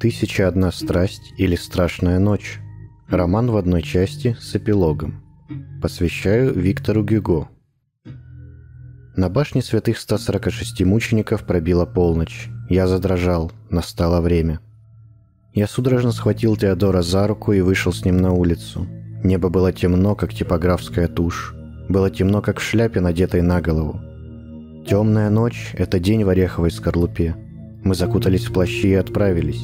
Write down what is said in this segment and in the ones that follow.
«Тысяча одна страсть» или «Страшная ночь». Роман в одной части с эпилогом. Посвящаю Виктору Гюго. На башне святых 146 мучеников пробила полночь. Я задрожал. Настало время. Я судорожно схватил Теодора за руку и вышел с ним на улицу. Небо было темно, как типографская тушь. Было темно, как в шляпе, надетой на голову. Темная ночь — это день в ореховой скорлупе. Мы закутались в плащи и отправились.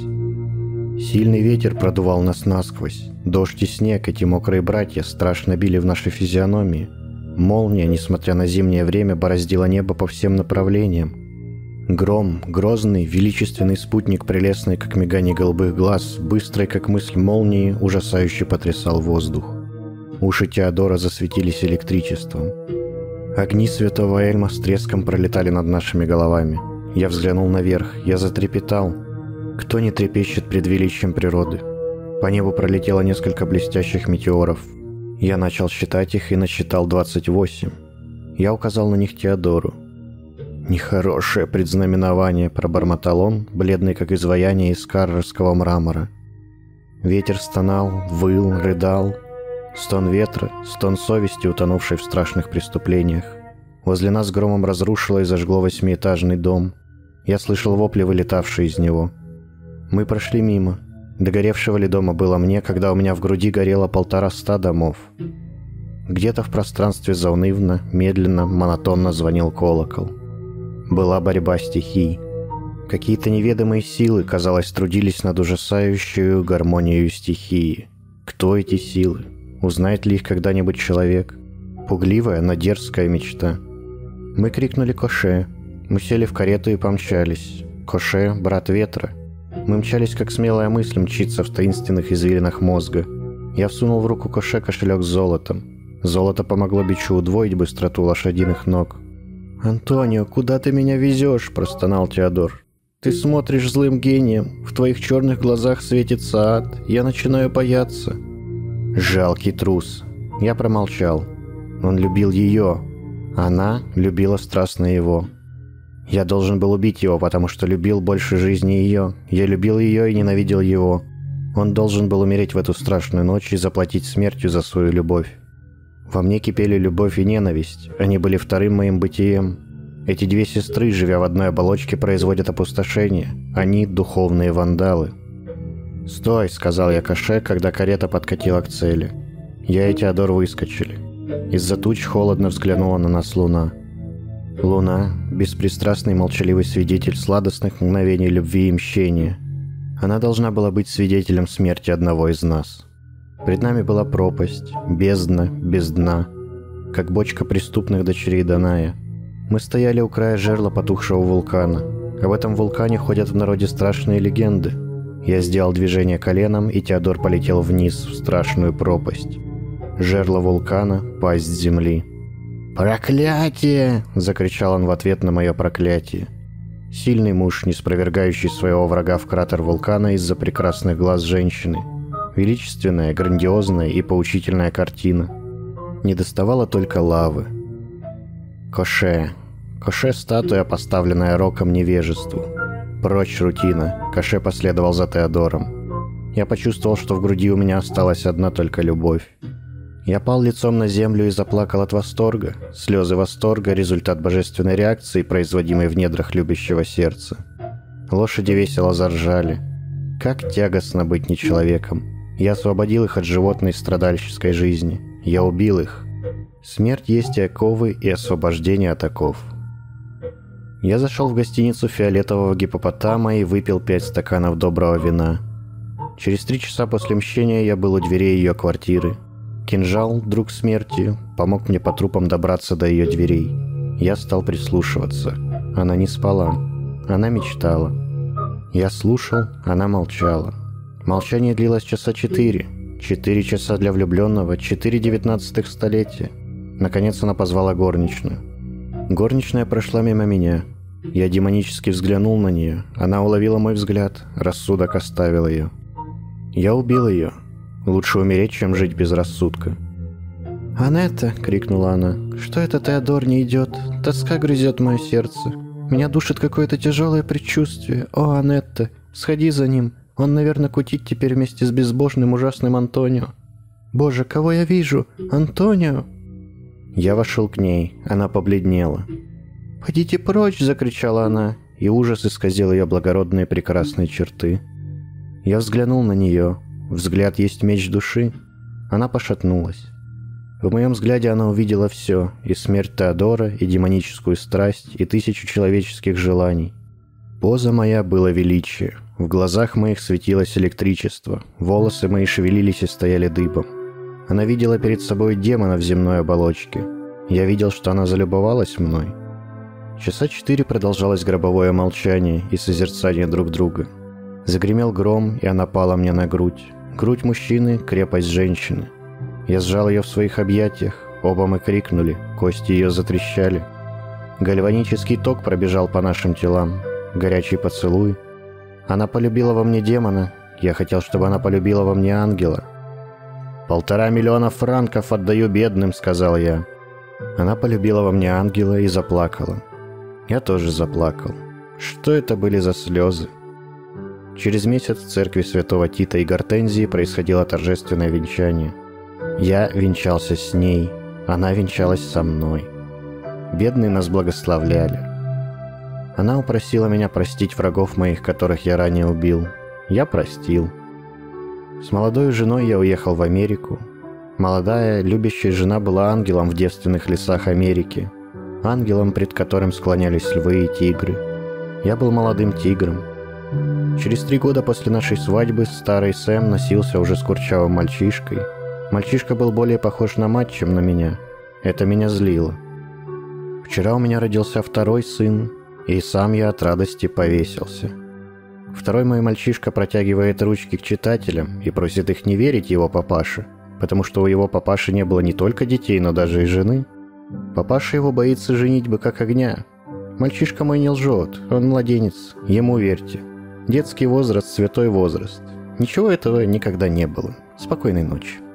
Сильный ветер продувал нас насквозь. Дождь и снег, эти мокрые братья, страшно били в наши физиономии. Молния, несмотря на зимнее время, бороздила небо по всем направлениям. Гром, грозный, величественный спутник, прелестный, как мигание голубых глаз, быстрый, как мысль молнии, ужасающе потрясал воздух. Уши Теодора засветились электричеством. Огни святого Эльма с треском пролетали над нашими головами. Я взглянул наверх, я затрепетал — кто не трепещет пред величием природы? По небу пролетело несколько блестящих метеоров. Я начал считать их и насчитал 28. Я указал на них Теодору. «Нехорошее предзнаменование», — пробормотал он, бледный как изваяние из каррерского мрамора. Ветер стонал, выл, рыдал. Стон ветра, стон совести, утонувшей в страшных преступлениях. Возле нас громом разрушило и зажгло восьмиэтажный дом. Я слышал вопли, вылетавшие из него — мы прошли мимо. Догоревшего ли дома было мне, когда у меня в груди горело полтора ста домов. Где-то в пространстве заунывно, медленно, монотонно звонил колокол. Была борьба стихий. Какие-то неведомые силы, казалось, трудились над ужасающей гармонией стихии. Кто эти силы? Узнает ли их когда-нибудь человек? Пугливая, но дерзкая мечта. Мы крикнули Коше. Мы сели в карету и помчались. Коше — брат ветра — мы мчались, как смелая мысль мчится в таинственных извилинах мозга. Я всунул в руку Коше кошелек с золотом. Золото помогло бичу удвоить быстроту лошадиных ног. «Антонио, куда ты меня везешь?» – простонал Теодор. «Ты смотришь злым гением. В твоих черных глазах светится ад. Я начинаю бояться». Жалкий трус. Я промолчал. Он любил ее. Она любила страстно его. Я должен был убить его, потому что любил больше жизни ее. Я любил ее и ненавидел его. Он должен был умереть в эту страшную ночь и заплатить смертью за свою любовь. Во мне кипели любовь и ненависть. Они были вторым моим бытием. Эти две сестры, живя в одной оболочке, производят опустошение. Они — духовные вандалы. «Стой!» — сказал я Каше, когда карета подкатила к цели. Я и Теодор выскочили. Из-за туч холодно взглянула на нас луна — Луна – беспристрастный молчаливый свидетель сладостных мгновений любви и мщения. Она должна была быть свидетелем смерти одного из нас. Пред нами была пропасть, бездна, без дна, как бочка преступных дочерей Даная. Мы стояли у края жерла потухшего вулкана. Об этом вулкане ходят в народе страшные легенды. Я сделал движение коленом, и Теодор полетел вниз, в страшную пропасть. Жерло вулкана, пасть земли – «Проклятие!» — закричал он в ответ на мое проклятие. Сильный муж, не спровергающий своего врага в кратер вулкана из-за прекрасных глаз женщины. Величественная, грандиозная и поучительная картина. Не доставала только лавы. Коше. Коше — статуя, поставленная роком невежеству. Прочь рутина. Коше последовал за Теодором. Я почувствовал, что в груди у меня осталась одна только любовь. Я пал лицом на землю и заплакал от восторга. Слезы восторга – результат божественной реакции, производимой в недрах любящего сердца. Лошади весело заржали. Как тягостно быть не человеком. Я освободил их от животной страдальческой жизни. Я убил их. Смерть есть и оковы, и освобождение от оков. Я зашел в гостиницу фиолетового гипопотама и выпил пять стаканов доброго вина. Через три часа после мщения я был у дверей ее квартиры – Кинжал, друг смерти, помог мне по трупам добраться до ее дверей. Я стал прислушиваться. Она не спала. Она мечтала. Я слушал, она молчала. Молчание длилось часа четыре. Четыре часа для влюбленного, четыре девятнадцатых столетия. Наконец она позвала горничную. Горничная прошла мимо меня. Я демонически взглянул на нее. Она уловила мой взгляд. Рассудок оставил ее. Я убил ее. Лучше умереть, чем жить без рассудка. «Анетта!» — крикнула она. «Что это Теодор не идет? Тоска грызет мое сердце. Меня душит какое-то тяжелое предчувствие. О, Анетта! Сходи за ним. Он, наверное, кутит теперь вместе с безбожным ужасным Антонио. Боже, кого я вижу? Антонио!» Я вошел к ней. Она побледнела. «Пойдите прочь!» — закричала она, и ужас исказил ее благородные прекрасные черты. Я взглянул на нее. Взгляд есть меч души. Она пошатнулась. В моем взгляде она увидела все, и смерть Теодора, и демоническую страсть, и тысячу человеческих желаний. Поза моя была величие. В глазах моих светилось электричество. Волосы мои шевелились и стояли дыбом. Она видела перед собой демона в земной оболочке. Я видел, что она залюбовалась мной. Часа четыре продолжалось гробовое молчание и созерцание друг друга. Загремел гром, и она пала мне на грудь. Грудь мужчины, крепость женщины. Я сжал ее в своих объятиях, оба мы крикнули, кости ее затрещали. Гальванический ток пробежал по нашим телам, горячий поцелуй. Она полюбила во мне демона, я хотел, чтобы она полюбила во мне ангела. «Полтора миллиона франков отдаю бедным», — сказал я. Она полюбила во мне ангела и заплакала. Я тоже заплакал. Что это были за слезы? Через месяц в церкви святого Тита и Гортензии происходило торжественное венчание. Я венчался с ней, она венчалась со мной. Бедные нас благословляли. Она упросила меня простить врагов моих, которых я ранее убил. Я простил. С молодой женой я уехал в Америку. Молодая, любящая жена была ангелом в девственных лесах Америки. Ангелом, пред которым склонялись львы и тигры. Я был молодым тигром. Через три года после нашей свадьбы старый Сэм носился уже с курчавым мальчишкой. Мальчишка был более похож на мать, чем на меня. Это меня злило. Вчера у меня родился второй сын, и сам я от радости повесился. Второй мой мальчишка протягивает ручки к читателям и просит их не верить его папаше, потому что у его папаши не было не только детей, но даже и жены. Папаша его боится женить бы как огня. Мальчишка мой не лжет, он младенец, ему верьте. Детский возраст – святой возраст. Ничего этого никогда не было. Спокойной ночи.